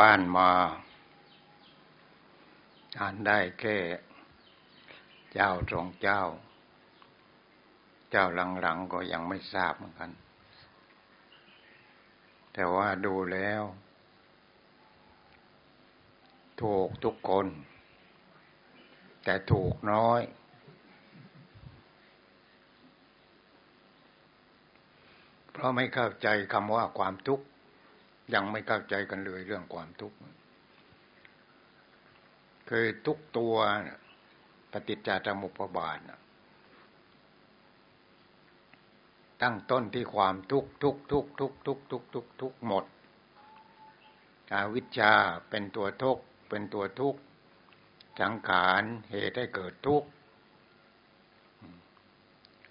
บ้านมา อ่านได้แค่เจ้าสองเจ้า เจ้าหลังๆก็ยังไม่ทราบเหมือนกัน แต่ว่าดูแล้ว ถูกทุกคน แต่ถูกน้อยเพราะไม่เข้าใจคำว่าความทุกข์ ยังไม่เข้าใจกันเลยเรื่องความทุกข์คือทุกตัวปฏิจจสมุปบาทตั้งต้นที่ความทุกข์ทุกทุกทุกทุกทุกทุกทุกหมดอาวิชชาเป็นตัวทุกข์เป็นตัวทุกข์สังขารเหตุให้เกิดทุกข์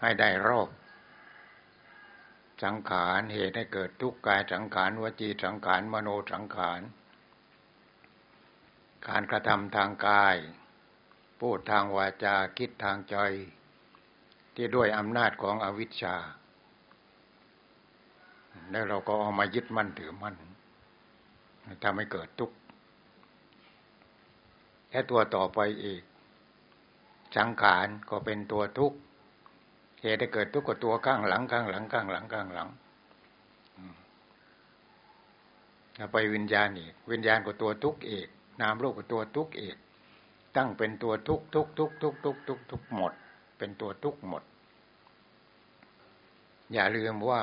ให้ได้รอบ สังขารเหตุให้เกิดทุกข์กายสังขารวจีสังขารมโนสังขาร การกระทำทางกาย พูดทางวาจาคิดทางใจ ที่ด้วยอำนาจของอวิชชา แล้วเราก็เอามายึดมั่นถือมั่นทำให้เกิดทุกข์แค่ตัวต่อไปอีก สังขารก็เป็นตัวทุกข์ เหตุให้เกิดทุกข์ก็ตัวข้างหลังข้างหลังข้างหลังข้างหลังถ้าไปวิญญาณอีกวิญญาณก็ตัวทุกข์อีกนามโลกก็ตัวทุกข์อีกตั้งเป็นตัวทุกทุกทุกทุกทุกทุกทุกหมด เป็นตัวทุกหมด อย่าลืมว่า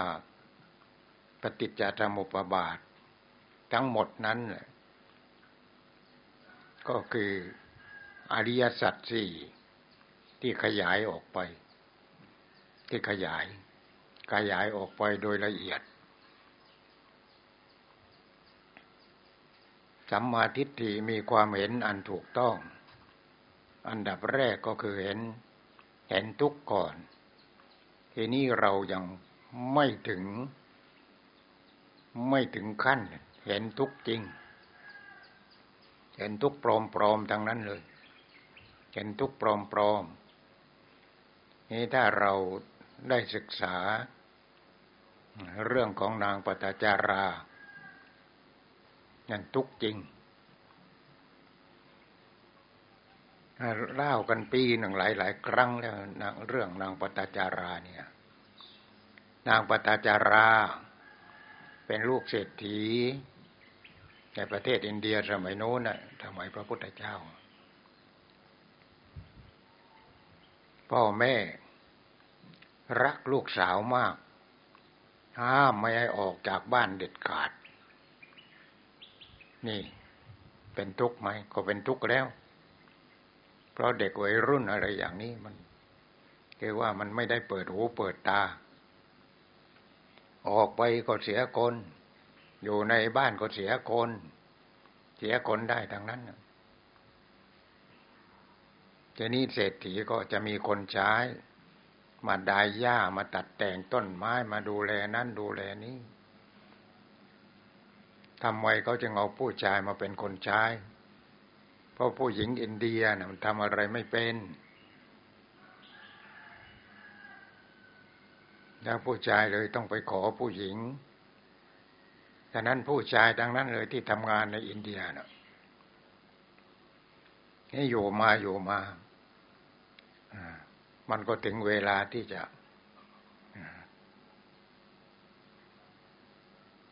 ปฏิจจสมุปบาท ทั้งหมดนั้นก็คืออริยสัจสี่ที่ขยายออกไป ที่ขยาย ขยายออกไปโดยละเอียดสัมมาทิฏฐิมีความเห็นอันถูกต้อง อันดับแรกก็คือเห็น เห็นทุกข์ก่อน ทีนี้เรายังไม่ถึง ไม่ถึงขั้น เห็นทุกข์จริง เห็นทุกข์ปลอมๆทั้งนั้นเลย เห็นทุกข์ปลอมๆนี่ถ้าเรา ได้ศึกษา เรื่องของนางปตจารานั่นทุกจริงเล่ากันปีหนึ่งหลายหลายครั้งแล้วนางเรื่องนางปตจาราเนี่ย นางปตจารา เป็นลูกเศรษฐีในประเทศอินเดียสมัยโน้นน่ะสมัยพระพุทธเจ้า พ่อแม่ รักลูกสาวมาก ห้ามไม่ให้ออกจากบ้านเด็ดขาด นี่ เป็นทุกข์ไหม ก็เป็นทุกข์แล้ว เพราะเด็กวัยรุ่นอะไรอย่างนี้มันคือว่ามันไม่ได้เปิดหูเปิดตา ออกไปก็เสียคน อยู่ในบ้านก็เสียคน เสียคนได้ทั้งนั้นทีนี้เศรษฐีก็จะมีคนใช้ มาดายหญ้ามาตัดแต่งต้นไม้มาดูแลนั่นดูแลนี้ทำไมเขาจึงเอาผู้ชายมาเป็นคนใช้ เพราะผู้หญิงอินเดียนะมันทำอะไรไม่เป็นแล้วผู้ชายเลยต้องไปขอผู้หญิงฉะนั้นผู้ชายดังนั้นเลยที่ทำงานในอินเดียนะนี่อยู่มาอยู่มา มันก็ถึงเวลาที่จะ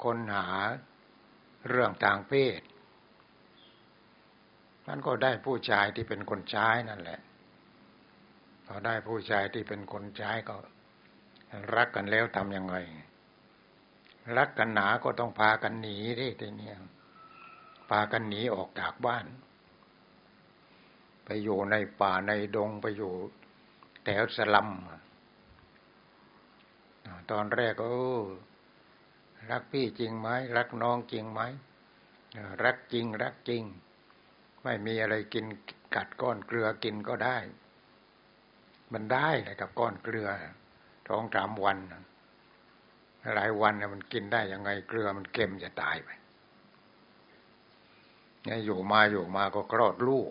ค้นหาเรื่องทางเพศมันก็ได้ผู้ชายที่เป็นคนใช้นั่นแหละพอได้ผู้ชายที่เป็นคนใช้ก็ รักกันแล้วทำยังไง รักกันหนาก็ต้องพากันหนีที่ทีนี้พากันหนีออกจากบ้าน ไปอยู่ในป่าในดงไปอยู่ ถวสลัมตอนแรกก็รักพี่จริงไหมรักน้องจริงไหมรักจริง รักจริง ไม่มีอะไรกินกัดก้อนเกลือกินก็ได้ มันได้เลยกับก้อนเกลือท้องสามวันหลายวันเนี่ยมันกินได้ยังไงเกลือมันเค็มจะตายไปเนี่ยอยู่มาอยู่มาก็คลอดลูก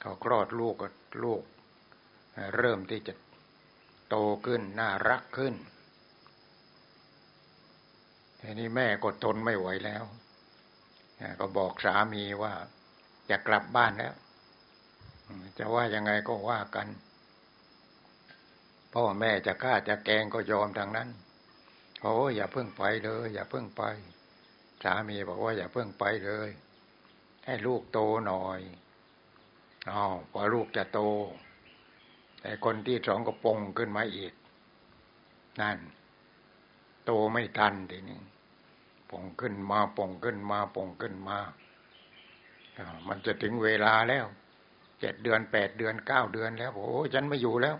เขาคลอดลูกก็ลูก เริ่มที่จะโตขึ้น น่ารักขึ้นทีนี้แม่ก็ทนไม่ไหวแล้ว ก็บอกสามีว่าจะกลับบ้านแล้ว จะว่ายังไงก็ว่ากัน พ่อแม่จะฆ่าจะแกงก็ยอมทางนั้นโอ้อย่าเพิ่งไปเลย อย่าเพิ่งไป สามีบอกว่าอย่าเพิ่งไปเลย ให้ลูกโตหน่อยอ๋อพอลูกจะโต แต่คนที่สองก็ปงขึ้นมาอีก นั่น โตไม่ทันทีนี้ปงขึ้นมาปงขึ้นมาปงขึ้นมา มันจะถึงเวลาแล้วเจ็ดเดือนแปดเดือนเก้าเดือนแล้วโอ้ฉันไม่อยู่แล้ว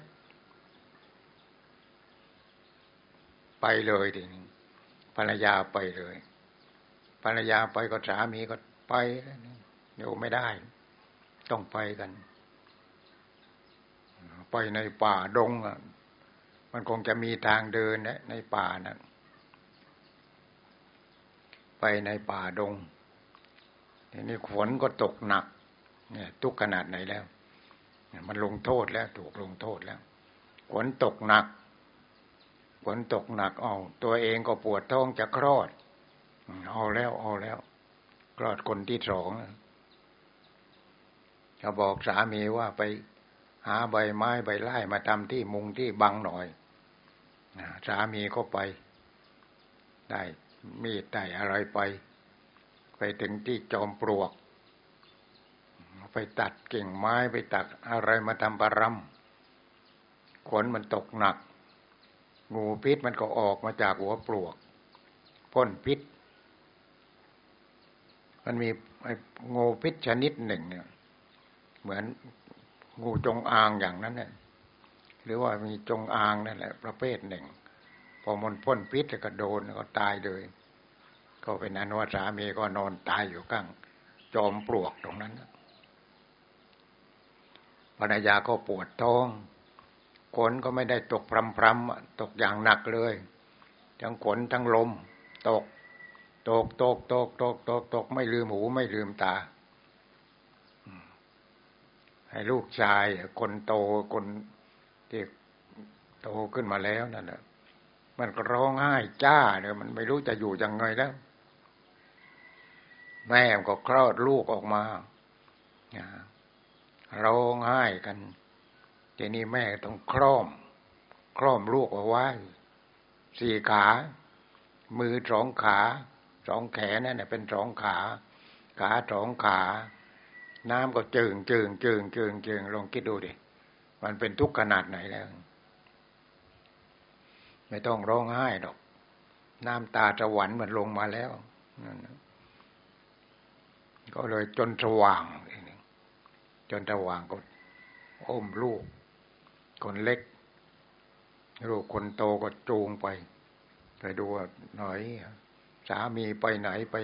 ไปเลยทีนี้ภรรยาไปเลย ภรรยาไปก็สามีก็ไปอยู่ไม่ได้ ต้องไปกัน ไปในป่าดงอะ มันคงจะมีทางเดินนะในป่านะไปในป่าดงทีนี้ฝนก็ตกหนัก เนี่ย ทุกขนาดไหนแล้วมันลงโทษแล้ว ถูกลงโทษแล้วฝนตกหนักฝนตกหนักเอาตัวเองก็ปวดท้องจะคลอด เอาแล้วเอาแล้วคลอดคนที่สองจะบอกสามีว่าไป หาใบไม้ใบไล่มาทำที่มุงที่บังหน่อยสามีก็ไป ได้มีดได้อะไรไป ไปถึงที่จอมปลวก ไปตัดกิ่งไม้ไปตัดอะไรมาทำปรำขนมันตกหนัก งูพิษมันก็ออกมาจากหัวปลวกพ่นพิษ มันมีงูพิษชนิดหนึ่งเนี่ย เหมือน งูจงอางอย่างนั้นเนี่ยหรือว่ามีจงอางนั่นแหละ ประเภทหนึ่ง พอมันพ่นพิษก็โดนก็ตายเลย ก็เป็นนั้นว่าสามีก็นอนตายอยู่ข้าง จอมปลวกตรงนั้นภรรยาก็ปวดท้องขนก็ไม่ได้ตกพรำพรำตกอย่างหนักเลย ทั้งขนทั้งลม ตก ตกตกตกตกตกตกไม่ลืมหูไม่ลืมตา ให้ลูกชายคนโตคนที่โตขึ้นมาแล้วนั่นแหละมันก็ร้องไห้จ้าเนี่ยมันไม่รู้จะอยู่ยังไงแล้ว แม่ก็คลอดลูกออกมาร้องไห้กันทีนี้แม่ต้องคล้อม คล้อมลูกเอาไว้สี่ขา มือสองขาสองแขนนั่นเป็นสองขา ขาสองขา น้ำก็จึงจึงจึงจึงจึงลองคิดดูดิมันเป็นทุกข์ขนาดไหนแล้ว ไม่ต้องร้องไห้ดอก น้ำตาจะหวันมันลงมาแล้วนั่นก็เลยจนสว่างจนสว่างก็อ้มลูก คนเล็ก ลูกคนโตก็จูงไป ไปดูว่าหน่อย สามีไปไหนไป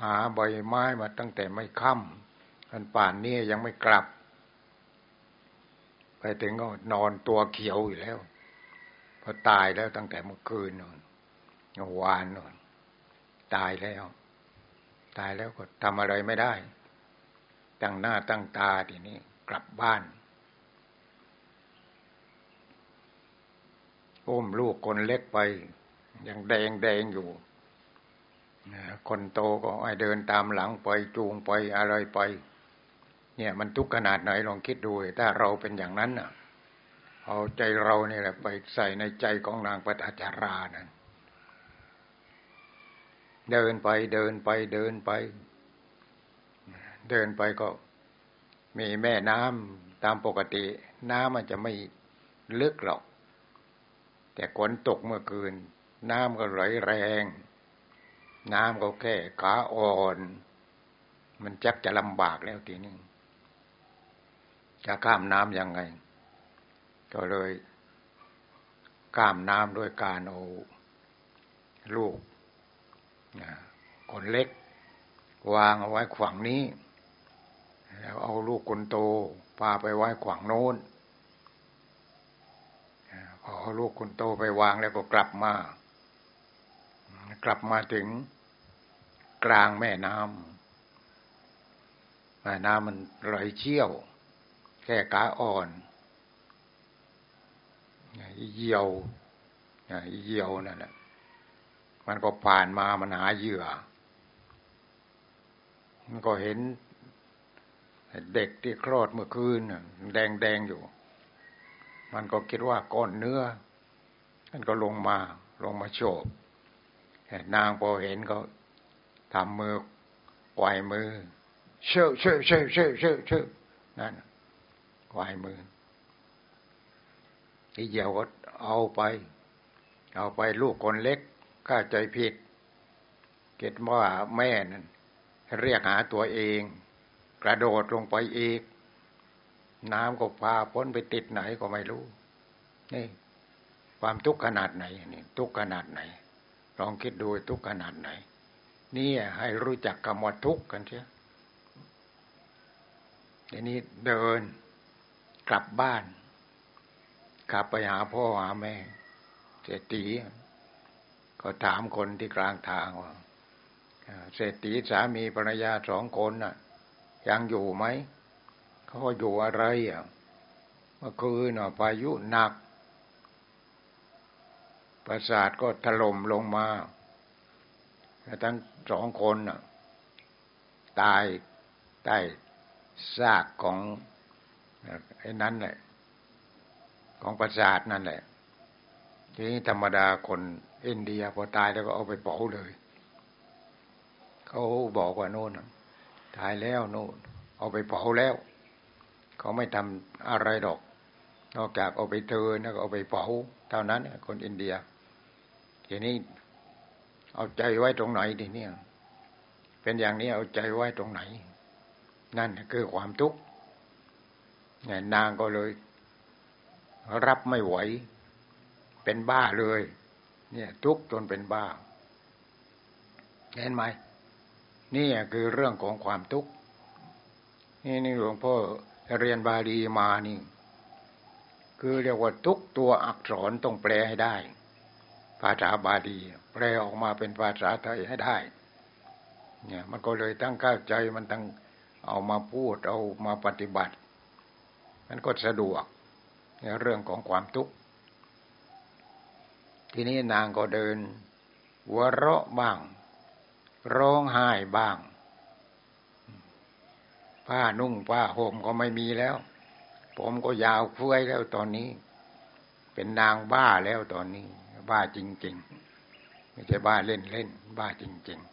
หาใบไม้มาตั้งแต่ไม่ค่ำอันป่านนี้ยังไม่กลับ ไปถึงก็นอนตัวเขียวอยู่แล้วพอตายแล้วตั้งแต่เมื่อคืนนอนวานนอนตายแล้ว ตายแล้วก็ทำอะไรไม่ได้ ตั้งหน้าตั้งตาทีนี้กลับบ้านอุ้มลูกคนเล็กไป ยังแดงแดงอยู่ คนโตก็ไอเดินตามหลังไปจูงไปอะไรไป เนี่ยมันทุกขนาดไหนลองคิดดูถ้าเราเป็นอย่างนั้นน่ะ เอาใจเราเนี่ยแหละไปใส่ในใจของนางปฐจารานั้นเดินไปเดินไปเดินไป เดินไปก็มีแม่น้ำตามปกติ น้ำมันจะไม่ลึกหรอก แต่ฝนตกเมื่อคืน น้ำก็ไหลแรง น้ำก็แค่ขาอ่อน มันจักจะลำบากแล้วทีนึงจะข้ามน้ำยังไง ก็เลยก้ามน้ำด้วยการเอาลูกคนเล็ก วางเอาไว้ขวางนี้ แล้วเอาลูกคนโตพาไปไว้ขวางโน้นพอลูกคนโตไปวางแล้วก็กลับมา กลับมาถึงกลางแม่น้ำแม่น้ำมันไหลเชี่ยว แค่กาอ่อนเหี่ยวเหี่ยวนั่นแหละมันก็ผ่านมามันหาเหยื่อ มันก็เห็นเด็กที่คลอดเมื่อคืนแดงแดงอยู่ มันก็คิดว่าก้อนเนื้อ มันก็ลงมาลงมาโฉบ นางพอเห็นก็ทำมือไกวมือ เชื่อเชื่อเชื่อเชื่อเชื่อเชื่อนั่นไกวมือที่เดียวก็เอาไป เอาไปลูกคนเล็กข้าใจผิดเกิดว่าแม่นั่นเรียกหาตัวเอง กระโดดลงไปอีก น้ำก็พาพ้นไปติดไหนก็ไม่รู้ นี่ ความทุกข์ขนาดไหนนี่ทุกข์ขนาดไหน ลองคิดดูทุกขนาดไหน นี่ให้รู้จักคำว่าทุกข์กันเชียทีนี้เดินกลับบ้านกลับไปหาพ่อหาแม่เศรษฐีก็ถามคนที่กลางทางว่าเศรษฐีสามีภรรยาสองคนน่ะ ยังอยู่ไหมเขาอยู่อะไรอะเมื่อคืนน่ะพายุหนัก ประสาทก็ถล่มลงมาทั้งสองคนน่ะตายใต้ซากของไอ้นั้นแหละ ของประสาทนั่นแหละ ทีนี้ธรรมดาคนอินเดียพอตายแล้วก็เอาไปเผาเลย เขาบอกว่าโน่นตายแล้วโน่นเอาไปเผาแล้ว เขาไม่ทำอะไรดอก นอกจากเอาไปเทินแล้วก็เอาไปเผาเท่านั้นคนอินเดีย ทีนี้เอาใจไว้ตรงไหนทีนี้เป็นอย่างนี้เอาใจไว้ตรงไหน นั่นคือความทุกข์นางก็เลย รับไม่ไหว เป็นบ้าเลย เนี่ย ทุกข์จนเป็นบ้า เห็นไหมนี่คือเรื่องของความทุกข์นี่นี่หลวงพ่อเรียนบาลีมานี่ คือเรียกว่าทุกตัวอักษรต้องแปลให้ได้ ภาษาบาลีแปลออกมาเป็นภาษาไทยให้ได้ เนี่ยมันก็เลยตั้งเข้าใจมันตั้งเอามาพูดเอามาปฏิบัติ มันก็สะดวกในเรื่องของความทุกข์ทีนี้นางก็เดินหัวเราะบ้าง ร้องไห้บ้าง ผ้านุ่งผ้าห่มก็ไม่มีแล้ว ผมก็ยาวเฟื้อยแล้วตอนนี้ เป็นนางบ้าแล้วตอนนี้ บ้าจริง ๆ ไม่ใช่บ้าเล่นๆบ้าจริงๆ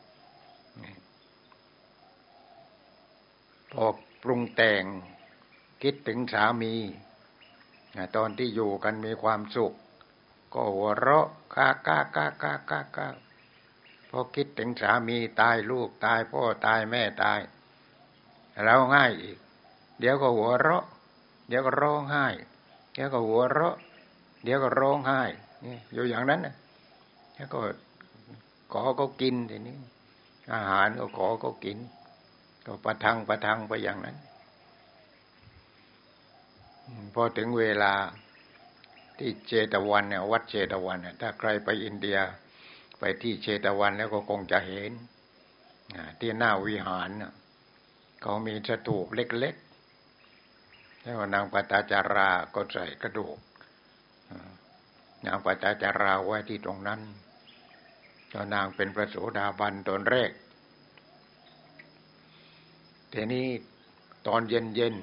พอปรุงแต่งคิดถึงสามีตอนที่อยู่กันมีความสุข ก็หัวเราะก้าก้าก้าก้าก้าก้าพอคิดถึงสามีตายลูกตายพ่อตายแม่ตายเราง่ายอีก เดี๋ยวก็หัวเราะ เดี๋ยวก็ร้องไห้ เดี๋ยวก็หัวเราะ เดี๋ยวก็ร้องไห้ อยู่อย่างนั้นนะแล้วก็ขอก็กินทีนี้ อาหารก็ขอก็กิน ก็ประทังประทังไปอย่างนั้น พอถึงเวลาที่เชตวันเนี่ย วัดเชตวันเนี่ยถ้าใครไปอินเดียไปที่เชตวันแล้วก็คงจะเห็นที่หน้าวิหารเขามีสถูปเล็กๆ แล้วนางปตาจาราก็ใส่กระดูก นางปตาจาราไว้ที่ตรงนั้นเจ้านางเป็นพระโสดาบันตอนแรกทีนี้ตอนเย็น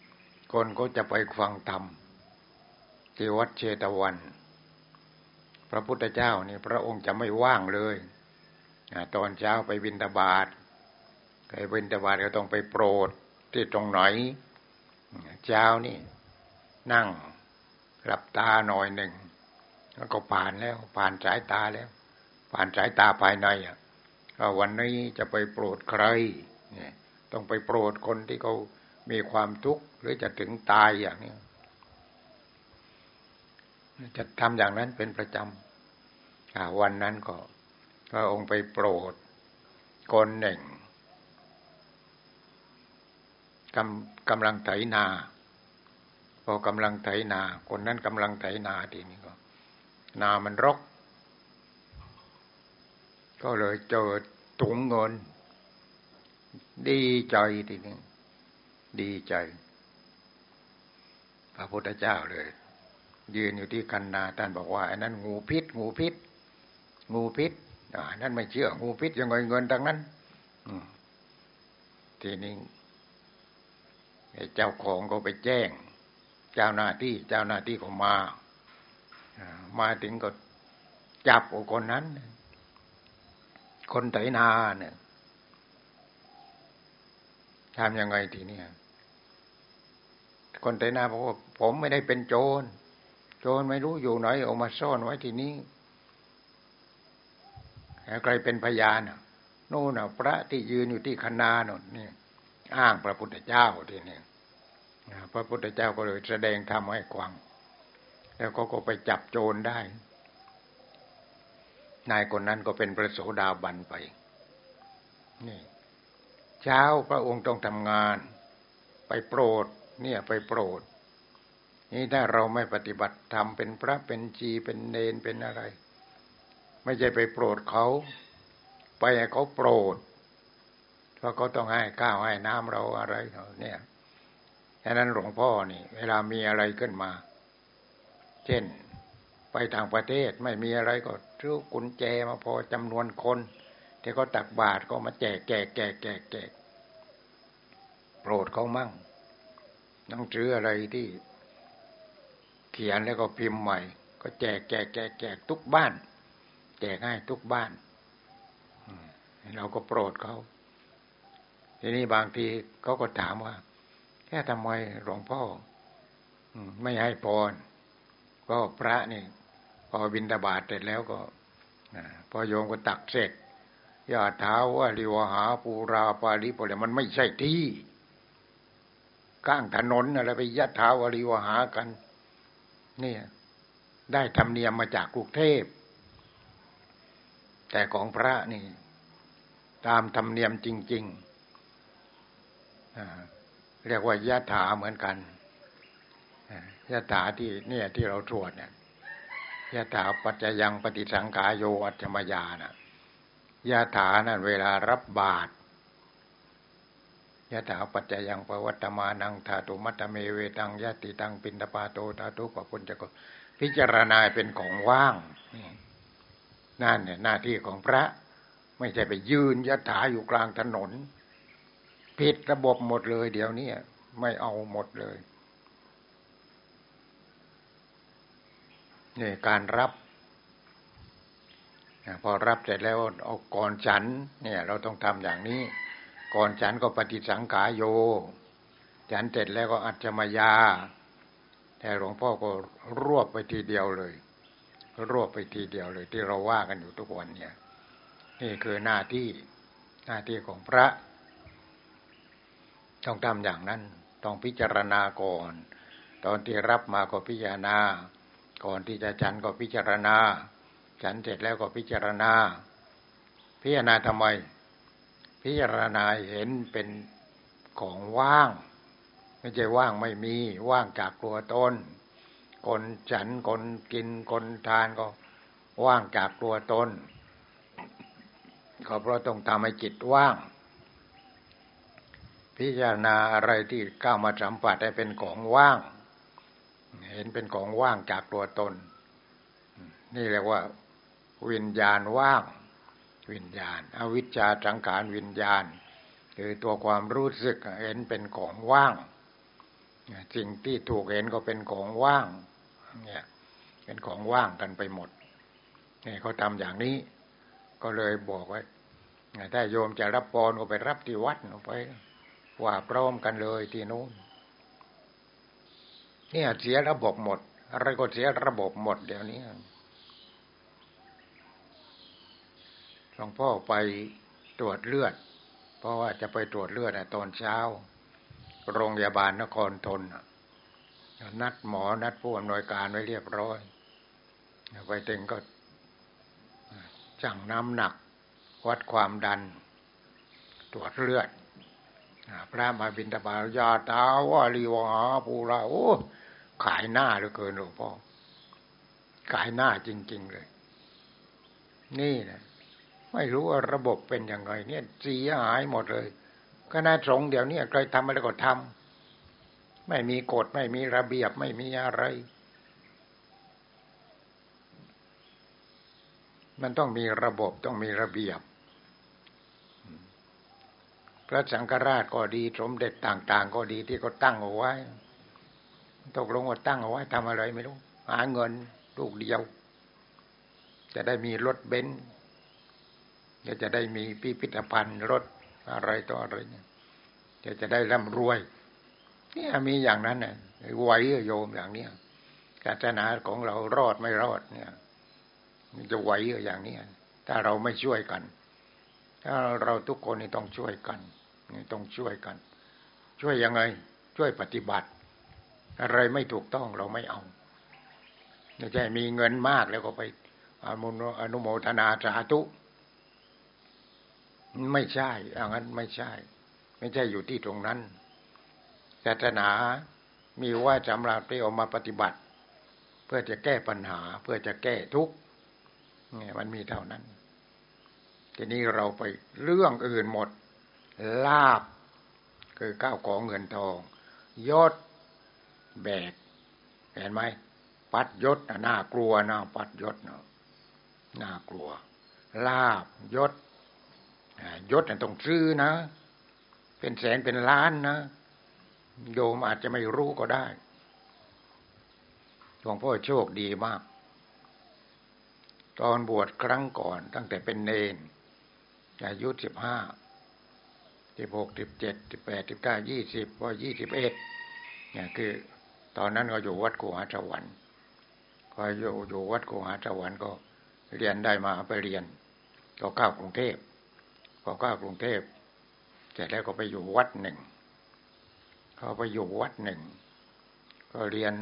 ๆคนก็จะไปฟังธรรมที่วัดเชตวัน พระพุทธเจ้านี่พระองค์จะไม่ว่างเลยตอนเช้าไปบินตบาทไปบินตบาทก็ต้องไปโปรดที่ตรงไหน เช้านี่ นั่งหลับตาหน่อยหนึ่ง แล้วก็ผ่านแล้ว ผ่านสายตาแล้ว ผ่านสายตาภายในอะวันนี้จะไปโปรดใครเนี่ยต้องไปโปรดคนที่เขามีความทุกข์หรือจะถึงตายอย่างนี้จะทำอย่างนั้นเป็นประจำวันนั้นก็พระองค์ไปโปรดคนหนึ่งกำกำลังไถนา พอกำลังไถนา คนนั้นกำลังไถนาทีนี้ นามันรก ก็เลยเจอถุงเงิน ดีใจทีนี้ดีใจ พระพุทธเจ้าเลย ยืนอยู่ที่กันนาท่านบอกว่าอ้นั้นงูพิษ งูพิษ งูพิษอ่านั่นไม่เชื่อ งูพิษยังไงเงินทั้งนั้นทีนี้เจ้าของก็ไปแจ้ง เจ้าหน้าที่เจ้าหน้าที่ก็มา มาถึงก็จับอคนนั้น คนไถนาเนี่ยทำยังไงทีนี้คนไถนาบอกว่าผมไม่ได้เป็นโจร โจรไม่รู้อยู่ไหนเอามาซ่อนไว้ที่นี้ใครเป็นพยานนู่นพระที่ยืนอยู่ที่คณาน่นนี่อ้างพระพุทธเจ้าทีนี้พระพุทธเจ้าก็เลยแสดงธรรมให้กวัง แล้วก็ก็ไปจับโจรได้ นายคนนั้นก็เป็นพระโสดาบันไปนี่เช้าพระองค์ต้องทำงาน ไปโปรด เนี่ยไปโปรด นี่ถ้าเราไม่ปฏิบัติธรรมเป็นพระเป็นจีเป็นเนนเป็นอะไร ไม่ใช่ไปโปรดเขา ไปให้เขาโปรดเพราะเขาต้องให้ข้าวให้น้ำเราอะไรเขาเนี่ยฉะนั้นหลวงพ่อนี่ เวลามีอะไรขึ้นมา เช่นไปทางประเทศไม่มีอะไรก็ซื้อกุญแจมาพอจำนวนคนที่เขาตักบาตรก็มาแจกแจกแจกแจกแจกโปรดเขามั่งต้องซื้ออะไรที่ เขียนแล้วก็พิมพ์ใหม่ ก็แจกแจกแจกแจกทุกบ้าน แจกให้ทุกบ้านเราก็โปรดเขาทีนี้บางทีเขาก็ถามว่า แค่ทำไมหลวงพ่อไม่ให้พร ก็พระนี่พอบินตบาทเสร็จแล้วก็พอโยมก็ตักเสร็จยาเท้าว่าลิวหาปูราปาลิโปเลมันไม่ใช่ที่ก้างถนนอะไรไปยัดเท้าวริวหากัน เนี่ย ได้ธรรมเนียมมาจากกรุงเทพ แต่ของพระนี่ ตามธรรมเนียมจริง ๆเรียกว่ายะถาเหมือนกัน ยะถาที่เนี่ยที่เราตรวจเนี่ยยะถาปัจจยังปฏิสังขายโยอัจฉมยานะยะถานั่นเวลารับบาตรยะถาปัจจยังปวัตมานังธาตุมัตเมเวตังยะติตังปินตปาโตธาตุปปุญจโกพิจารณาเป็นของว่างนั่นเนี่ยหน้าที่ของพระ ไม่ใช่ไปยืนยะถาอยู่กลางถนนผิดระบบหมดเลยเดี๋ยวนี้ไม่เอาหมดเลย นี่การรับพอรับเสร็จแล้วเอาก่อนฉัน เนี่ย เราต้องทำอย่างนี้ ก่อนฉันก็ปฏิสังขายโย ฉันเสร็จแล้วก็อัจฉมยา แต่หลวงพ่อก็รวบไปทีเดียวเลย รวบไปทีเดียวเลย ที่เราว่ากันอยู่ทุกวันเนี่ย นี่คือหน้าที่หน้าที่ของพระ ต้องทำอย่างนั้น ต้องพิจารณาก่อน ตอนที่รับมาก็พิจารณา ก่อนที่จะฉันก็พิจารณา ฉันเสร็จแล้วก็พิจารณา พิจารณาทำไม พิจารณาเห็นเป็นของว่าง ไม่ใช่ว่างไม่มีว่างจากตัวตนคนฉันคนกินคนทานก็ว่างจากตัวตนก็เพราะต้องทำให้จิตว่าง พิจารณาอะไรที่ก้าวมาสัมผัสได้เป็นของว่าง เห็นเป็นของว่างจากตัวตน นี่เรียกว่า วิญญาณว่าง วิญญาณ อวิชชาสังขารวิญญาณ คือตัวความรู้สึกเห็นเป็นของว่างสิ่งที่ถูกเห็นก็เป็นของว่าง เนี่ย เป็นของว่างกันไปหมดนี่เขาทำอย่างนี้ ก็เลยบอกไว้ถ้าโยมจะรับปอนก็ไปรับที่วัดไปว่าพร้อมกันเลยที่นู้น เนี่ยเสียระบบหมด อะไรก็เสียระบบหมดเดี๋ยวนี้หลวงพ่อไปตรวจเลือด เพราะว่าจะไปตรวจเลือดตอนเช้า โรงพยาบาลนครทนนัดหมอนัดผู้อำนวยการไว้เรียบร้อยไปถึงก็จั่งน้ำหนัก วัดความดัน ตรวจเลือด พระมาบินตบาตยาตาวาลีวหาปูราโอ้ขายหน้าเหลือเกินหลวงพ่อขายหน้าจริง ๆ เลย นี่นะไม่รู้ว่าระบบเป็นยังไง เนี่ยเสียหายหมดเลยคณะสงฆ์เดี๋ยวนี้ใครทำอะไรก็ทำไม่มีกฎไม่มีระเบียบไม่มีอะไร มันต้องมีระบบต้องมีระเบียบ ระสังฆราชก็ดี สมเด็จต่างๆ ก็ดีที่เขาตั้งเอาไว้ ตกลงว่าตั้งเอาไว้ทำอะไรไม่รู้ หาเงินลูกเดียว จะได้มีรถเบนซ์จะได้มีพิพิธภัณฑ์รถอะไรต่ออะไรเนี่ยจะจะได้ร่ำรวย เนี่ยมีอย่างนั้นเนี่ยไหวโยมอย่างเนี้ยศาสนาของเรารอดไม่รอดเนี่ย มันจะไหวอย่างเนี้ยถ้าเราไม่ช่วยกัน ถ้าเราทุกคนนี่ต้องช่วยกัน นี่ต้องช่วยกัน ช่วยยังไง ช่วยปฏิบัติ อะไรไม่ถูกต้องเราไม่เอาไม่ใช่มีเงินมากแล้วก็ไปอนุโมทนาสาธุไม่ใช่อย่างนั้นไม่ใช่ ไม่ใช่อยู่ที่ตรงนั้นศาสนามีว่าจำราไปออกมาปฏิบัติ เพื่อจะแก้ปัญหา เพื่อจะแก้ทุกข์เนี่ยมันมีเท่านั้น ทีนี้เราไปเรื่องอื่นหมด ลาบ คือข้าวของเงินทองยศแบก เห็นไหมปัดยศน่ากลัวนะปัดยศนะน่ากลัว ลาบยศยศต้องซื้อนะ เป็นแสนเป็นล้านนะ โยมอาจจะไม่รู้ก็ได้หลวงพ่อโชคดีมาก ตอนบวชครั้งก่อนตั้งแต่เป็นเนนอายุสิบห้า สิบหกสิบเจ็ดสิบแปดสิบเก้ายี่สิบพอยี่สิบเอ็ดเนี่ยคือ ตอนนั้นก็อยู่วัดกูหาสวรรค์ก็อยู่อยู่วัดกูหาสวรรค์ก็เรียนได้มาไปเรียน ก็เข้ากรุงเทพพอเข้ากรุงเทพเสร็จแล้วก็ไปอยู่วัดหนึ่งเขาไปอยู่วัดหนึ่ง ก็เรียน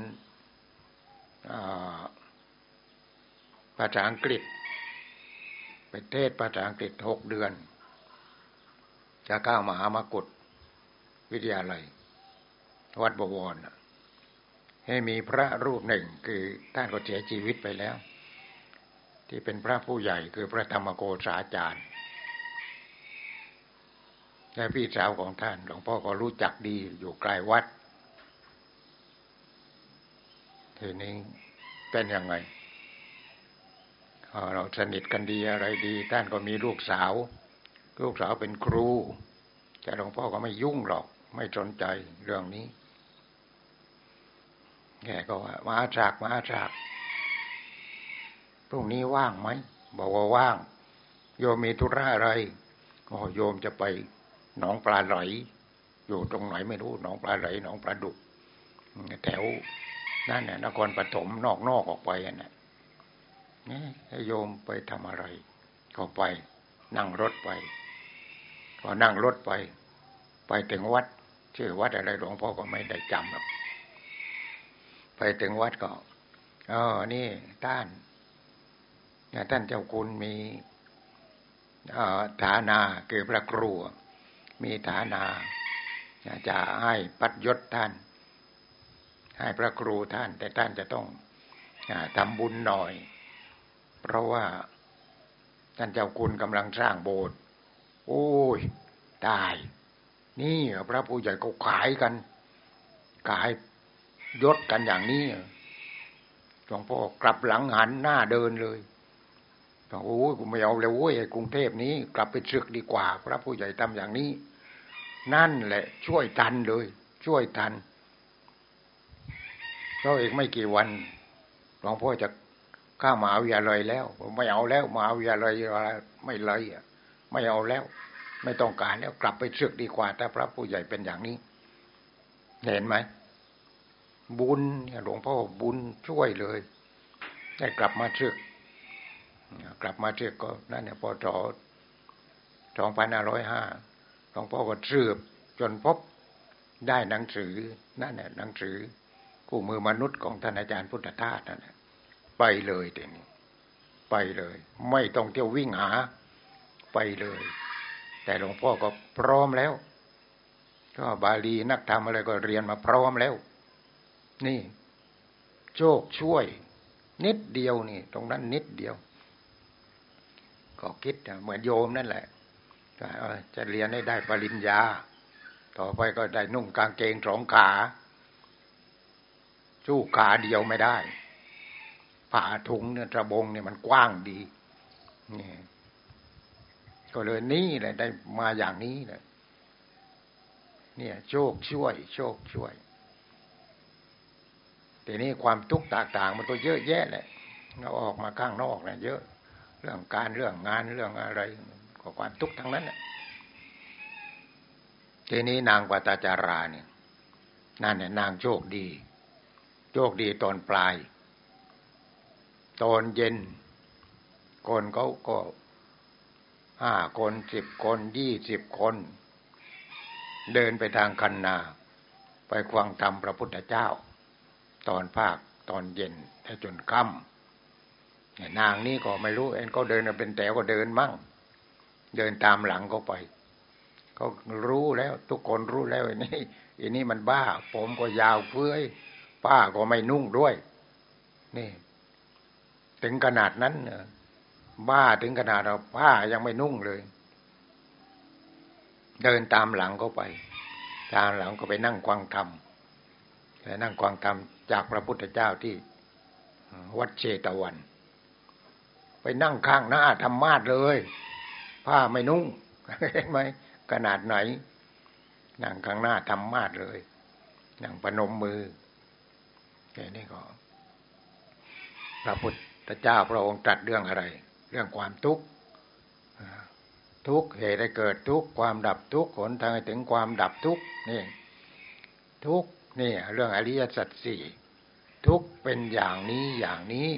ภาษาอังกฤษไปเทศภาษาอังกฤษหกเดือน จะก้าวมหามกุฏวิทยาลัย วัดบวรให้มีพระรูปหนึ่งคือท่านก็เสียชีวิตไปแล้ว ที่เป็นพระผู้ใหญ่คือพระธรรมโกษาจารย์และพี่สาวของท่านหลวงพ่อก็รู้จักดีอยู่ใกล้วัดทีนี้เป็นยังไงเราสนิทกันดีอะไรดี ท่านก็มีลูกสาว ลูกสาวเป็นครู แต่หลวงพ่อก็ไม่ยุ่งหรอก ไม่สนใจเรื่องนี้แกก็ว่ามาจากมาจากพรุ่งนี้ว่างไหมบอกว่าว่าง โยมมีธุระอะไรก็โยมจะไปหนองปลาไหล อยู่ตรงไหนไม่รู้หนองปลาไหลหนองปลาดุกแถวนั่นเนี่ยนครปฐมนอกนอกออกไปอะนะนี่โยมไปทำอะไร ก็ไป นั่งรถไป พอนั่งรถไป ไปถึงวัด ชื่อวัดอะไรหลวงพ่อก็ไม่ได้จำหรอกไปถึงวัดก็อ๋อนี่ท่านท่านเจ้าคุณมีฐานาคือพระครู มีฐานาจะให้ปัดยศท่าน ให้พระครูท่าน แต่ท่านจะต้องทำบุญหน่อย เพราะว่าท่านเจ้าคุณกำลังสร้างโบสถ์ โอ้ย ตาย นี่พระผู้ใหญ่เขาขายกันขายยศกันอย่างนี้หลวงพ่อกลับหลังหันหน้าเดินเลยโอ้ยกูไม่เอาเลยโว้ยกรุงเทพนี้กลับไปศึกดีกว่า พระผู้ใหญ่ทำอย่างนี้ นั่นแหละ ช่วยทันเลย ช่วยทันเราอีกไม่กี่วันหลวงพ่อจะข้ามหาวิทยาลัยแล้วไม่เอาแล้วมหาวิทยาลัยไม่เลยอะ ไม่เอาแล้ว ไม่ต้องการแล้วกลับไปศึกดีกว่า ถ้าพระผู้ใหญ่เป็นอย่างนี้ เห็นไหม บุญเนี่ยหลวงพ่อบุญช่วยเลย ได้กลับมาศึก กลับมาศึกก็นั่นเนี่ยพอจอสองพันห้าร้อยห้าหลวงพ่อก็สืบจนพบได้หนังสือนั่นแหละหนังสือคู่มือมนุษย์ของท่านอาจารย์พุทธทาสนั่นแหละไปเลยเดี๋ยวนี้ไปเลย ไม่ต้องเที่ยววิ่งหา ไปเลย แต่หลวงพ่อก็พร้อมแล้ว ก็บาลีนักธรรมอะไรก็เรียนมาพร้อมแล้ว นี่ โชคช่วย นิดเดียวนี่ ตรงนั้นนิดเดียว ก็คิดเหมือนโยมนั่นแหละจะเรียนให้ได้ปริญญา ต่อไปก็ได้นุ่งกางเกงสองขาสู้ขาเดียวไม่ได้ผ่าถุงเนี่ยระบงเนี่ยมันกว้างดีนี่ ก็เลยนี่แหละได้มาอย่างนี้แหละเนี่ย โชคช่วย โชคช่วยแต่นี้ความทุกข์ต่างๆ มันก็เยอะแยะแหละเราออกมาข้างนอกนะเยอะ เรื่องการเรื่องงานเรื่องอะไรก็ความทุกข์ทั้งนั้นแหละทีนี้นางปัตจาราเนี่ยนั่นเนี่ยนางโชคดี โชคดีตอนปลาย ตอนเย็น คนเขาก็ ห้าคนสิบคนยี่สิบคน เดินไปทางคันนา ไปควังธรรมพระพุทธเจ้า ตอนภาคตอนเย็นถ้าจนค่ำนางนี่ก็ไม่รู้เอ็นก็เดินเป็นแถวก็เดินมั่ง เดินตามหลังเขาไปเขารู้แล้วทุกคนรู้แล้วอันนี้อันนี้มันบ้า ผมก็ยาวเฟื้อยป้าก็ไม่นุ่งด้วย นี่ ถึงขนาดนั้นเนอะ บ้าถึงขนาดเราผ้ายังไม่นุ่งเลย เดินตามหลังเขาไป ตามหลังก็ไปนั่งควังธรรมไปนั่งควังธรรมจากพระพุทธเจ้าที่วัดเชตวัน ไปนั่งข้างหน้าธรรมาสเลย ผ้าไม่นุ่งเห็นไหมขนาดไหน นั่งข้างหน้าธรรมาสเลย นั่งประนมมือแค่นี้ก็พระพุทธเจ้าพระองค์ตรัสเรื่องอะไร เรื่องความทุกข์ทุกเหตุให้เกิดทุกความดับทุกผลทางถึงความดับทุกนี่ทุกนี่เรื่องอริยสัจสี่ทุกเป็นอย่างนี้อย่างนี้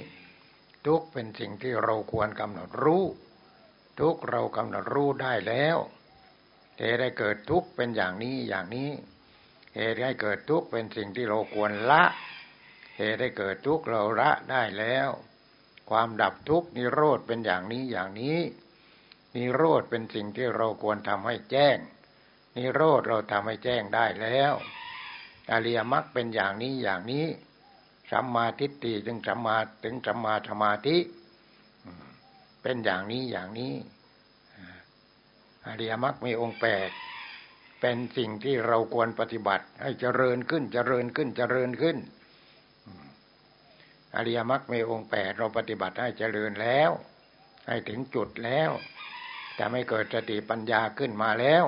ทุกเป็นสิ่งที่เราควรกำหนดรู้ ทุกเรากำหนดรู้ได้แล้วเหตุให้เกิดทุกเป็นอย่างนี้อย่างนี้ เหตุให้เกิดทุกเป็นสิ่งที่เราควรละ เหตุให้เกิดทุกเราละได้แล้ว ความดับทุกข์นิโรธเป็นอย่างนี้อย่างนี้นิโรธเป็นสิ่งที่เราควรทำให้แจ้งนิโรธเราทำให้แจ้งได้แล้วอริยมรรคเป็นอย่างนี้อย่างนี้สัมมาทิฏฐิจึงสัมมาถึงสัมมาสมาธิเป็นอย่างนี้อย่างนี้อริยมรรคมีองค์แปดเป็นสิ่งที่เราควรปฏิบัติ ให้เจริญขึ้นเจริญขึ้นเจริญขึ้น อริยมรรคมีองค์แปดเราปฏิบัติให้เจริญแล้ว ให้ถึงจุดแล้วจะไม่เกิดสติปัญญาขึ้นมาแล้ว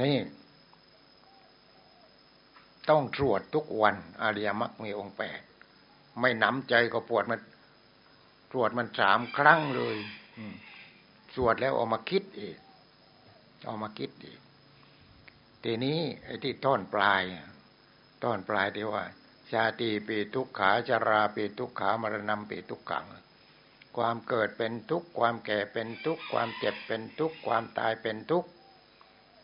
นี่ ต้องตรวจทุกวันอริยมรรคมีองค์แปดไม่หนำใจก็ปวดมันตรวจมันสามครั้งเลยสวดแล้วออกมาคิดอีกออกมาคิดอีกทีนี้ไอ้ที่ต้นปลายต้นปลายที่ว่า ชาติปีทุกขาจาราปีทุกขามรณะปีทุกขัง ความเกิดเป็นทุกข์ความแก่เป็นทุกข์ความเจ็บเป็นทุกข์ความตายเป็นทุกข์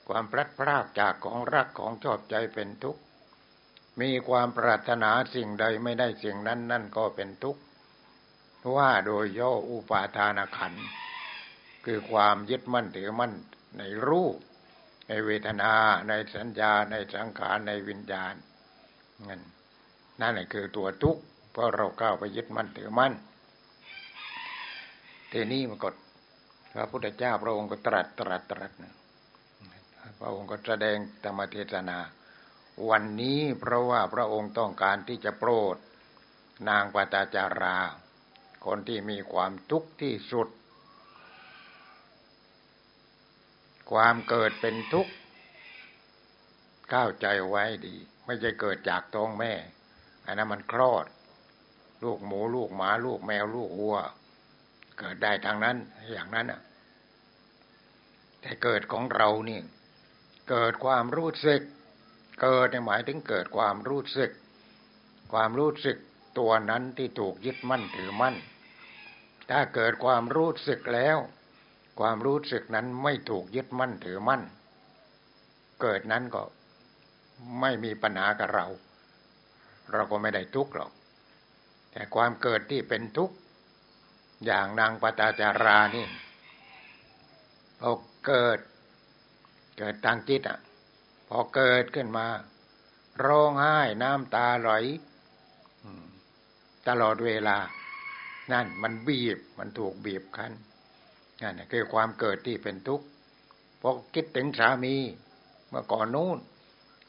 ความพลัดพรากจากของรักของชอบใจเป็นทุกข์มีความปรารถนาสิ่งใดไม่ได้สิ่งนั้นนั่นก็เป็นทุกข์ว่าโดยย่ออุปาทานขันคือความยึดมั่นถือมั่นในรูป ในเวทนา ในสัญญา ในสังขารในวิญญาณนั่น นั่นแหละคือตัวทุกข์เพราะเราก้าวไปยึดมั่นถือมั่นทีนี้มันก็พระพุทธเจ้าพระองค์ก็ตรัสตรัสตรัสนะพระองค์ก็แสดงธรรมเทศนา วันนี้เพราะว่าพระองค์ต้องการที่จะโปรด นางปตาจารา คนที่มีความทุกข์ที่สุด ความเกิดเป็นทุกข์ก้าวใจไว้ดี ไม่ใช่เกิดจากท้องแม่ อันนั้นมันคลอด ลูกหมูลูกหมา ลูกแมวลูกวัว เกิดได้ทางนั้นอย่างนั้นอะ แต่เกิดของเราเนี่ยเกิดความรู้สึก เกิดในหมายถึงเกิดความรู้สึก ความรู้สึกตัวนั้นที่ถูกยึดมั่นถือมั่น ถ้าเกิดความรู้สึกแล้ว ความรู้สึกนั้นไม่ถูกยึดมั่นถือมั่น เกิดนั้นก็ไม่มีปัญหากับเรา เราก็ไม่ได้ทุกข์หรอก แต่ความเกิดที่เป็นทุกข์อย่างนางปตาจารานี่พอเกิด เกิดทางจิตอะ พอเกิดขึ้นมา ร้องไห้น้ำตาไหลตลอดเวลา นั่นมันบีบมันถูกบีบคั้นนั่นคือความเกิดที่เป็นทุกข์พอคิดถึงสามี เมื่อก่อนนู้น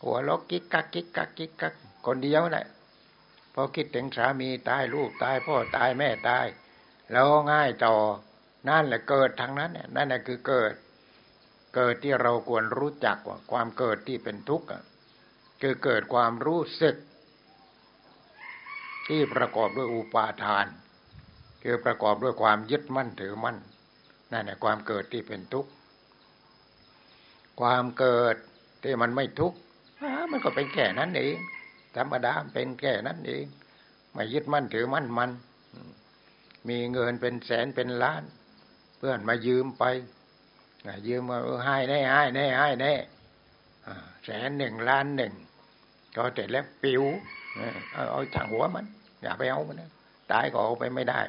หัวลกกิ๊กกักกิ๊กกักกิ๊กกัก คนเดียวแหละพอคิดถึงสามีตายลูกตายพ่อตายแม่ตาย แล้วง่ายต่อนั่นแหละเกิดทางนั้นเนี่ยนั่นแหละคือเกิด เกิดที่เราควรรู้จักว่าความเกิดที่เป็นทุกข์คือเกิดความรู้สึก ที่ประกอบด้วยอุปาทาน คือประกอบด้วยความยึดมั่นถือมั่นนั่นแหละความเกิดที่เป็นทุกข์ความเกิดที่มันไม่ทุกข์มันก็เป็นแค่นั้นเอง ธรรมดาเป็นแค่นั้นเองไม่ยึดมั่นถือมั่นมัน มีเงินเป็นแสนเป็นล้าน เพื่อนมายืมไปยืมมาให้แน่ให้แน่ให้แน่แสนหนึ่งล้านหนึ่งก็เสร็จแล้วปิวเอาช่างหัวมัน อย่าไปเอามันนะตายก็เอาไปไม่ได้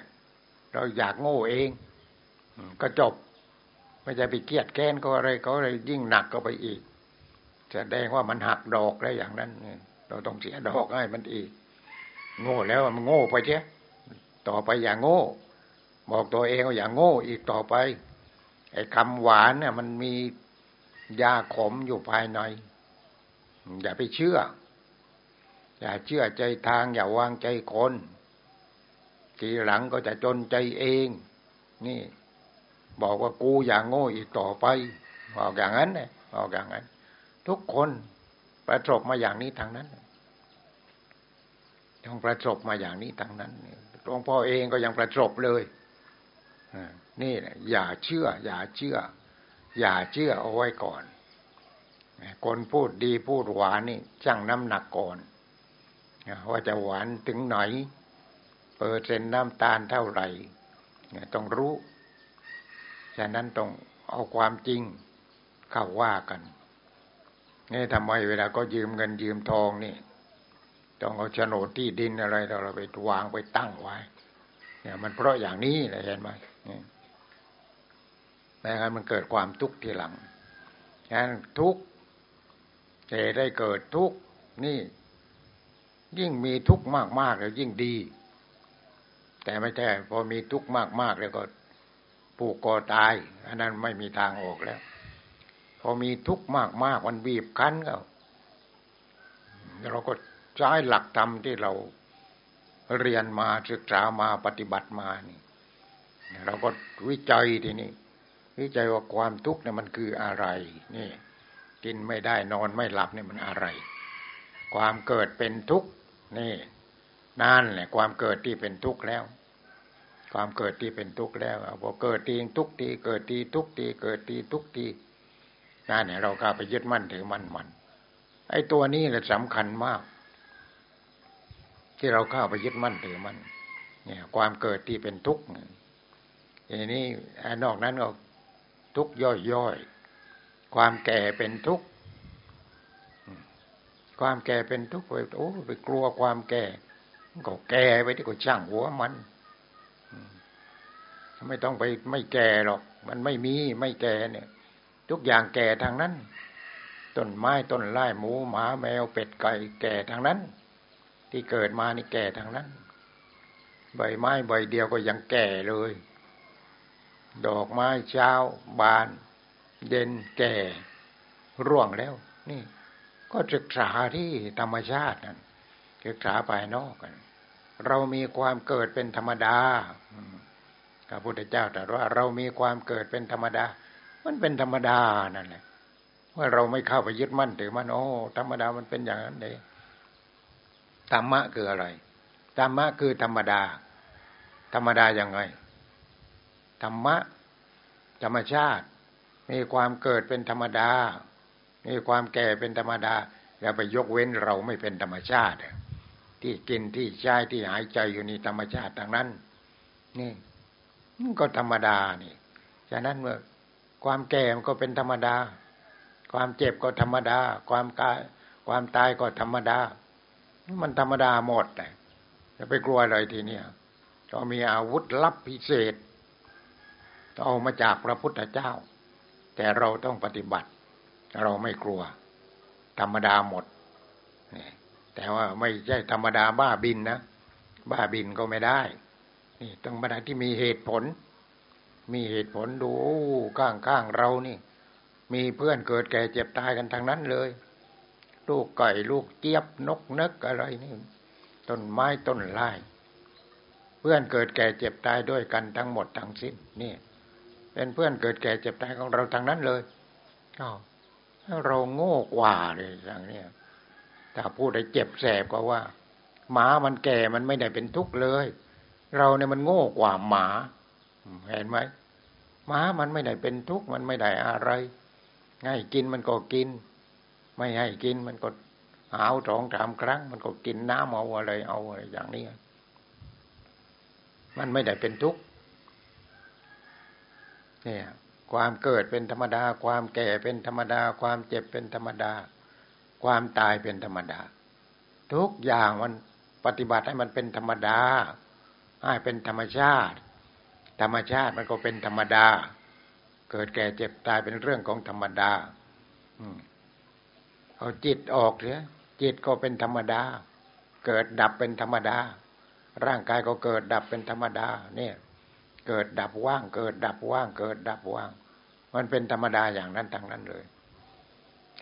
เราอยากโง่เองก็จบไม่จะไปเกียดแค้นก็อะไรก็อะไรยิ่งหนักก็ไปอีกแสดงว่ามันหักดอกแล้วอย่างนั้นเเราต้องเสียดอกให้มันอีก โง่แล้วมันโง่ไปเช่ต่อไปอย่างโง่ บอกตัวเองว่าอย่างโง่อีกต่อไปไอ้คำหวานเนี่ย มันมียาขมอยู่ภายใน อย่าไปเชื่อ อย่าเชื่อใจทาง อย่าวางใจคน ทีหลังก็จะจนใจเอง นี่ บอกว่ากูอย่างโง่อีกต่อไป บอกอย่างนั้นเนี่ยบอกอย่างนั้น ทุกคน ประสบมาอย่างนี้ทางนั้นต้องประสบมาอย่างนี้ทางนั้นหลวงพ่อเองก็ยังประสบเลยนี่แหละอย่าเชื่อ อย่าเชื่อ อย่าเชื่อเอาไว้ก่อนคนพูดดีพูดหวานนี่ชั่งน้ำหนักก่อนว่าจะหวานถึงไหน เปอร์เซ็นต์น้ำตาลเท่าไหร่ต้องรู้ ฉะนั้นต้องเอาความจริงเข้าว่ากัน นี่ทำไมเวลาก็ยืมเงินยืมทองนี่ต้องเอาโฉนดที่ดินอะไรเราไปวางไปตั้งไว้ เนี่ย มันเพราะอย่างนี้แหละเห็นไหมแม้งั้นมันเกิดความทุกข์ทีหลังฉะนั้นทุกข์เหตุได้เกิดทุกข์นี่ ยิ่งมีทุกข์มากๆแล้วยิ่งดี แต่ไม่ใช่พอมีทุกข์มากๆแล้วก็ผูกคอตาย อันนั้นไม่มีทางออกแล้ว พอมีทุกข์มากๆมันบีบคั้นก็เราก็ใช้หลักธรรมที่เราเรียนมาศึกษามาปฏิบัติมานี่ เราก็วิจัยทีนี้วิจัยว่าความทุกข์เนี่ยมันคืออะไร นี่ กินไม่ได้นอนไม่หลับเนี่ยมันอะไร ความเกิดเป็นทุกข์นี่นั่นแหละความเกิดที่เป็นทุกข์แล้ว ความเกิดที่เป็นทุกข์แล้วพอเกิดทีทุกทีเกิดทีทุกทีเกิดทีทุกที นั่นเนี่ยเราก็ไปยึดมั่นถือมั่นมัน ไอ้ตัวนี้แหละสำคัญมาก ที่เราเข้าไปยึดมั่นถือมั่นเนี่ย ความเกิดที่เป็นทุกข์ทีนี้นอกนั้นก็ทุกย่อยย่อยความแก่เป็นทุกข์ความแก่เป็นทุกข์ไปโอ้ไปกลัวความแก่ก็แก่ไปที่ก็ช่างหัวมันไม่ต้องไปไม่แก่หรอก มันไม่มีไม่แก่เนี่ย ทุกอย่างแก่ทางนั้น ต้นไม้ต้นไม้หมูหมาแมวเป็ดไก่แก่ทางนั้น ที่เกิดมานี่แก่ทางนั้น ใบไม้ใบเดียวก็ยังแก่เลย ดอกไม้เช้า บานเด่นแก่ ร่วงแล้ว นี่ ก็ศึกษาที่ธรรมชาตินั่นศึกษาภายนอกกัน เรามีความเกิดเป็นธรรมดาพระพุทธเจ้าตรัสว่าเรามีความเกิดเป็นธรรมดา มันเป็นธรรมดานั่นแหละว่าเราไม่เข้าไปยึดมั่นถือมันโอ้ธรรมดามันเป็นอย่างนั้นเลยธรรมะคืออะไรธรรมะคือธรรมดา ธรรมดาย่างไงธรรมะ ธรรมชาติ มีความเกิดเป็นธรรมดา มีความแก่เป็นธรรมดาอย่าไปยกเว้นเราไม่เป็นธรรมชาติที่กินที่ใช้ที่หายใจอยู่นี่ธรรมชาติทางนั้น นี่ก็ธรรมดานี่ฉะนั้นเมื่อ ความแก่มันก็เป็นธรรมดา ความเจ็บก็ธรรมดา ความกาย ความตายก็ธรรมดา มันธรรมดาหมดเลยจะไปกลัวอะไรทีเนี้ยก็มีอาวุธลับพิเศษเอามาจากพระพุทธเจ้า แต่เราต้องปฏิบัติ เราไม่กลัว ธรรมดาหมดแต่ว่าไม่ใช่ธรรมดาบ้าบินนะ บ้าบินก็ไม่ได้ นี่ต้องบรรดาที่มีเหตุผล มีเหตุผลดูข้างข้างเรานี่ มีเพื่อนเกิดแก่เจ็บตายกันทางนั้นเลย ลูกไก่ลูกเจี๊ยบนกนึกอะไรนี่ต้นไม้ต้นไม้เพื่อนเกิดแก่เจ็บตายด้วยกันทั้งหมดทั้งสิ้นนี่เป็นเพื่อนเกิดแก่เจ็บตายของเราทางนั้นเลยอ้าวเราโง่กว่าเลยอย่างนี้ถ้าพูดได้เจ็บแสบก็ว่า หมามันแก่มันไม่ได้เป็นทุกข์เลย เราเนี่ยมันโง่กว่าหมา เห็นไหม หมามันไม่ได้เป็นทุกข์มันไม่ได้อะไรให้กินมันก็กิน ไม่ให้กินมันก็หาวสองสามครั้ง มันก็กินน้ำเอาอะไรเอาอะไรอย่างนี้มันไม่ได้เป็นทุกข์เนี่ยความเกิดเป็นธรรมดา ความแก่เป็นธรรมดา ความเจ็บเป็นธรรมดา ความตายเป็นธรรมดา ทุกอย่างมันปฏิบัติให้มันเป็นธรรมดา ให้เป็นธรรมชาติ ธรรมชาติมันก็เป็นธรรมดา เกิดแก่เจ็บตายเป็นเรื่องของธรรมดาเอาจิตออกเสียจิตก็เป็นธรรมดา เกิดดับเป็นธรรมดา ร่างกายก็เกิดดับเป็นธรรมดา เนี่ย เกิดดับว่าง เกิดดับว่าง เกิดดับว่าง มันเป็นธรรมดาอย่างนั้นทั้งนั้นเลย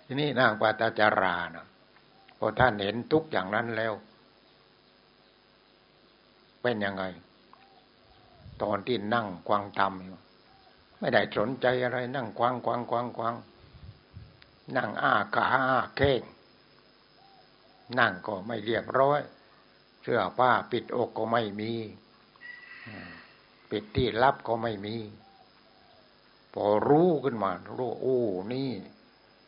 ทีนี้นางปาตาจารานะพอท่านเห็นทุกอย่างนั้นแล้ว เป็นยังไง ตอนที่นั่งควังตำอยู่ไม่ได้สนใจอะไร นั่งควังควังควังควังนั่งอ้าขาอ้าเข่งนั่งก็ไม่เรียบร้อย เสื้อผ้าปิดอกก็ไม่มี ปิดที่ลับก็ไม่มี พอรู้ขึ้นมารู้โอ้นี่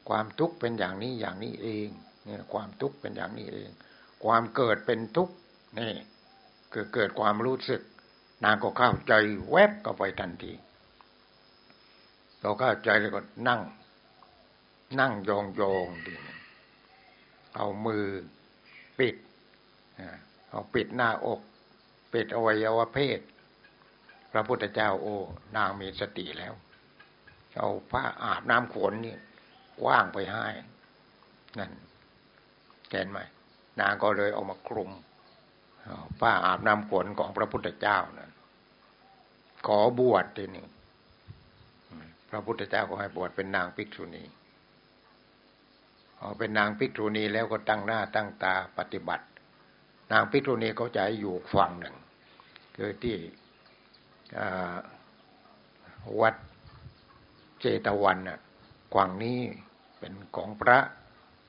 ความทุกข์เป็นอย่างนี้อย่างนี้เองเนี่ยความทุกข์เป็นอย่างนี้เอง ความเกิดเป็นทุกข์นี่เกิดเกิดความรู้สึก นางก็เข้าใจแวบก็ไปทันทีเราเข้าใจแล้วก็นั่ง นั่งยองยองดีเอามือปิดเอาปิดหน้าอก ปิดอวัยวะเพศ พระพุทธเจ้าโอ้นางมีสติแล้ว เอาผ้าอาบน้ำขนนี่กว้างไปให้ นั่นเห็นไหมนางก็เลยเอามาคลุม ผ้าอาบน้ำขนของพระพุทธเจ้านั่นขอบวชทีนี้พระพุทธเจ้าก็ให้บวชเป็นนางภิกษุณีพอเป็นนางภิกษุณีแล้วก็ตั้งหน้าตั้งตาปฏิบัติ นางภิกษุณีเขาจะอยู่ฝั่งหนึ่ง คือที่วัดเจตวันน่ะขวางนี้เป็นของพระ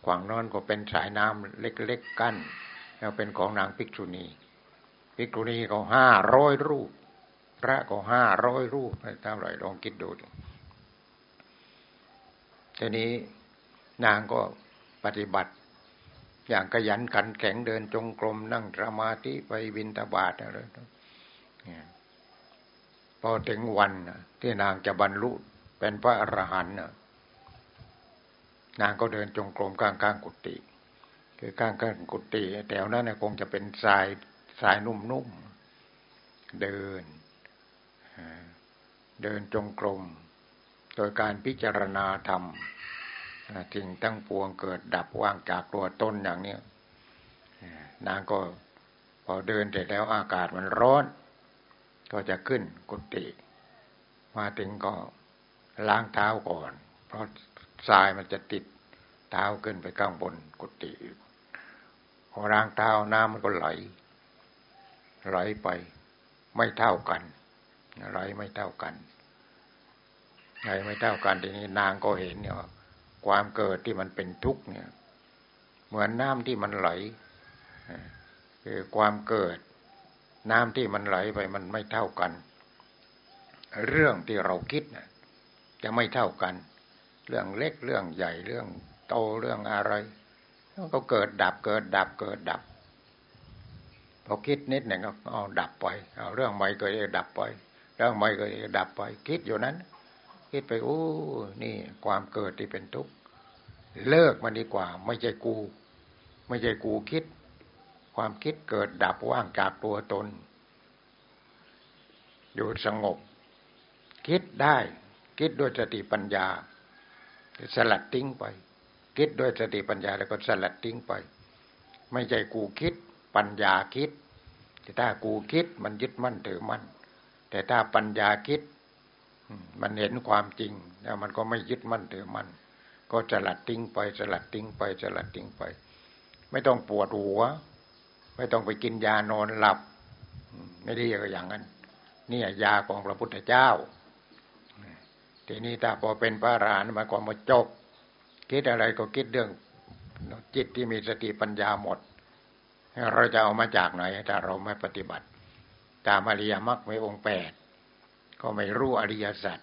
ขวางนอนก็เป็นสายน้ำเล็กๆกั้น แล้วเป็นของนางภิกษุณี ภิกษุณีก็ห้าร้อยรูป พระก็ห้าร้อยรูปเท่าไหร่ลองคิดดูทีนี้นางก็ปฏิบัติอย่างขยันขันแข็งเดินจงกรมนั่งสมาธิไปวินตบาทอะไรพอถึงวันที่นางจะบรรลุเป็นพระอรหันต์นางก็เดินจงกรมกลางกลางกุฏิ คือข้างข้างกุฏิแถวนั้นคงจะเป็นทรายทรายนุ่มๆ เดิน เดินจงกรม โดยการพิจารณาธรรมสิ่งตั้งปวงเกิดดับว่างจากตัวต้นอย่างเนี้ยนางก็พอเดินเสร็จแล้วอากาศมันร้อน ก็จะขึ้นกุฏิมาถึงก็ล้างเท้าก่อน เพราะทรายมันจะติดเท้าขึ้นไปข้างบนกุฏิ พอล้างเท้าน้ำมันก็ไหล ไหลไปไม่เท่ากัน ไหลไม่เท่ากันไหลไม่เท่ากันทีนี้นางก็เห็นเนี่ยความเกิดที่มันเป็นทุกข์เนี่ย เหมือนน้ำที่มันไหลคือความเกิด น้ำที่มันไหลไปมันไม่เท่ากัน เรื่องที่เราคิดนะจะไม่เท่ากัน เรื่องเล็กเรื่องใหญ่เรื่องโตเรื่องอะไร ก็เกิดดับเกิดดับเกิดดับพอคิดนิดหนึ่งก็เอาดับไปเอาเรื่องใหม่ก็จะดับไปเรื่องใหม่ก็จะดับไปคิดอยู่นั้น คิดไปโอ้นี่ความเกิดที่เป็นทุกข์เลิกมันดีกว่า ไม่ใช่กู ไม่ใช่กูคิด ความคิดเกิดดับว่างจากตัวตน อยู่สงบ คิดได้ คิดด้วยสติปัญญาสลัดทิ้งไป คิดด้วยสติปัญญาแล้วก็สลัดทิ้งไป ไม่ใช่กูคิด ปัญญาคิด แต่ถ้ากูคิดมันยึดมั่นถือมั่น แต่ถ้าปัญญาคิด มันเห็นความจริง แล้วมันก็ไม่ยึดมั่นถือมั่น ก็สลัดทิ้งไปสลัดทิ้งไปสลัดทิ้งไป ไม่ต้องปวดหัว ไม่ต้องไปกินยานอนหลับ ไม่ได้อย่างนั้นนี่ยาของพระพุทธเจ้า ทีนี้ถ้าพอเป็นพระอรหันต์มาความมาจบ คิดอะไรก็คิดเรื่อง จิตที่มีสติปัญญาหมด เราจะเอามาจากไหนถ้าเราไม่ปฏิบัติ ตามอริยมรรคไม่องค์แปดก็ไม่รู้อริยสัจ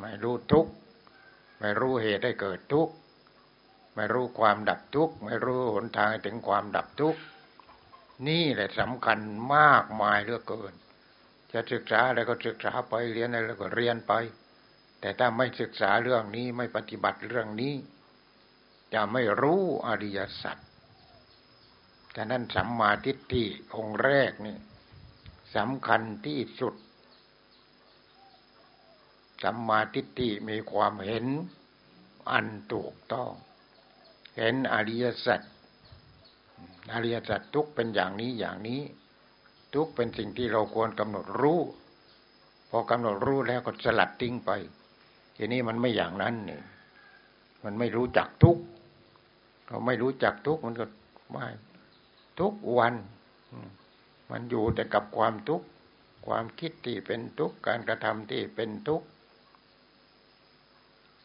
ไม่รู้ทุกข์ไม่รู้เหตุให้เกิดทุกข์ไม่รู้ความดับทุกข์ไม่รู้หนทางถึงความดับทุกข์นี่แหละสำคัญมากมายเหลือเกิน จะศึกษาอะไรก็ศึกษาไปเรียนอะไรก็เรียนไป แต่ถ้าไม่ศึกษาเรื่องนี้ไม่ปฏิบัติเรื่องนี้ จะไม่รู้อริยสัจฉะนั้นสัมมาทิฏฐิองค์แรกนี่สำคัญที่สุด สัมมาทิฏฐิมีความเห็นอันถูกต้อง เห็นอริยสัจอริยสัจทุกเป็นอย่างนี้อย่างนี้ ทุกเป็นสิ่งที่เราควรกำหนดรู้ พอกำหนดรู้แล้วก็สลัดทิ้งไป ทีนี้มันไม่อย่างนั้นนี่มันไม่รู้จักทุก เราไม่รู้จักทุกมันก็ไม่ทุกวัน มันอยู่แต่กับความทุกข์ความคิดที่เป็นทุกข์การกระทำที่เป็นทุกข์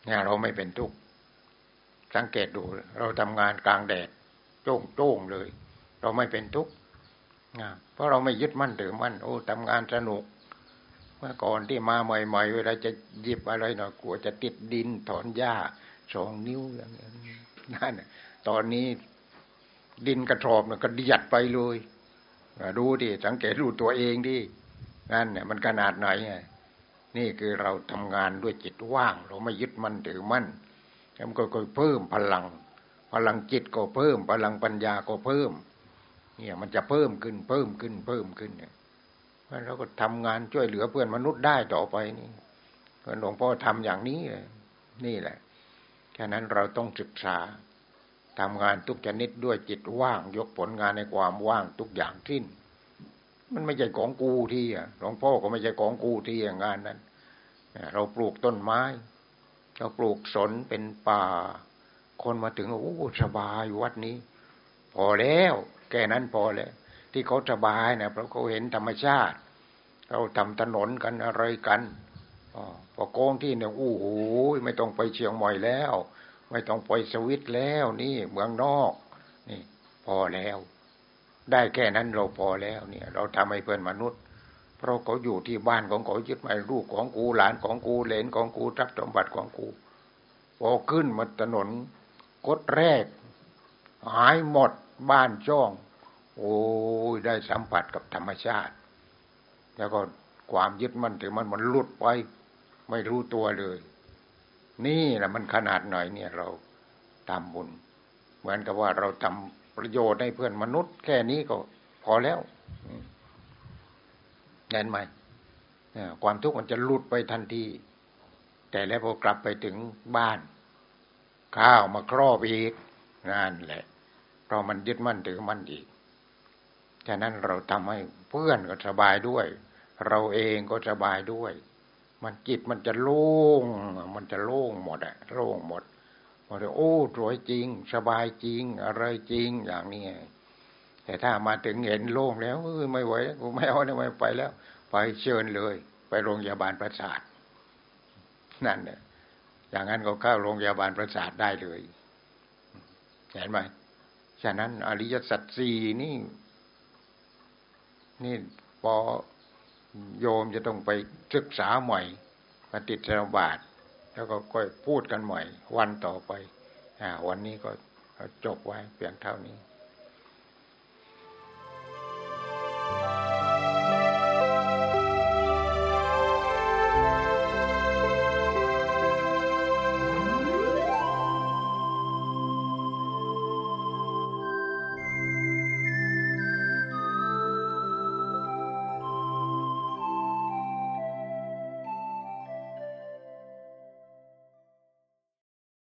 เนี่ยเราไม่เป็นทุกข์สังเกตดู เราทำงานกลางแดดโจ้งโจ้งเลย เราไม่เป็นทุกข์เพราะเราไม่ยึดมั่นถือมั่นโอ้ทำงานสนุก เมื่อก่อนที่มาใหม่ๆเวลาจะหยิบอะไรหน่อยกลัวจะติดดินถอนหญ้าสองนิ้วอย่างนี้นั่น ตอนนี้ดินกระสอบเนี่ยก็ดิยัดไปเลยดูดิสังเกตดูตัวเองดินั่นเนี่ยมันขนาดไหนไงนี่คือเราทำงานด้วยจิตว่าง เราไม่ยึดมั่นถือมั่นมันก็เพิ่มพลัง พลังจิตก็เพิ่ม พลังปัญญาก็เพิ่ม เนี่ยมันจะเพิ่มขึ้นเพิ่มขึ้นเพิ่มขึ้นเนี่ยเราก็ทำงานช่วยเหลือเพื่อนมนุษย์ได้ต่อไปนี่หลวงพ่อทำอย่างนี้นี่แหละแค่นั้นเราต้องศึกษา ทำงานทุกชนิดด้วยจิตว่าง ยกผลงานในความว่างทุกอย่างทิ้น มันไม่ใช่ของกูที่อะหลวงพ่อก็ไม่ใช่ของกูที่งานนั้น เราปลูกต้นไม้ เราปลูกสนเป็นป่า คนมาถึงโอ้สบายวัดนี้ พอแล้วแค่นั้นพอแล้วที่เขาสบายนะเพราะเขาเห็นธรรมชาติ เราทำถนนกันอะไรกันอพอโกงที่เนี่ยโอ้โหไม่ต้องไปเชียงใหม่แล้ว ไม่ต้องไปสวิตแล้วนี่เมืองนอก นี่ พอแล้ว ได้แค่นั้นเราพอแล้ว เนี่ย เราทำให้เพื่อนมนุษย์ เพราะเขาอยู่ที่บ้านของเขายึดม่ลูกของกูหลานของกูเหลนของกูทรัพย์สมบัติของกูพอขึ้นมาถนนกดแรก หายหมดบ้านช่อง โอ้ยได้สัมผัสกับธรรมชาติ แล้วก็ความยึดมั่นถือมันมันหลุดไป ไม่รู้ตัวเลย นี่แหละมันขนาดหน่อยเนี่ยเราทำบุญ เหมือนกับว่าเราทำประโยชน์ให้เพื่อนมนุษย์ แค่นี้ก็พอแล้วเห็นไหมความทุกข์มันจะหลุดไปทันทีแต่แล้วพอกลับไปถึงบ้าน ข้าวมาครอบอีกนั่นแหละเพราะมันยึดมั่นถือมั่นอีกฉะนั้นเราทำให้เพื่อนก็สบายด้วย เราเองก็สบายด้วย มันจิตมันจะโล่ง มันจะโล่งหมดอะโล่งหมดบอกโอ้สวยจริง สบายจริง อะไรจริงอย่างนี้แต่ถ้ามาถึงเห็นโล่งแล้วไม่ไหวกูไม่เอาไม่ไปแล้ว ไปเชิญเลย ไปโรงพยาบาลประสาท นั่นเนี่ยอย่างนั้นก็เข้าโรงพยาบาลประสาทได้เลยเห็นไหมฉะนั้น อริยสัจสี่นี่ นี่พอ โยมจะต้องไปศึกษาใหม่ปฏิจจาบาท แล้วก็ค่อยพูดกันใหม่วันต่อไปอวันนี้ก็จบไว้เพียงเท่านี้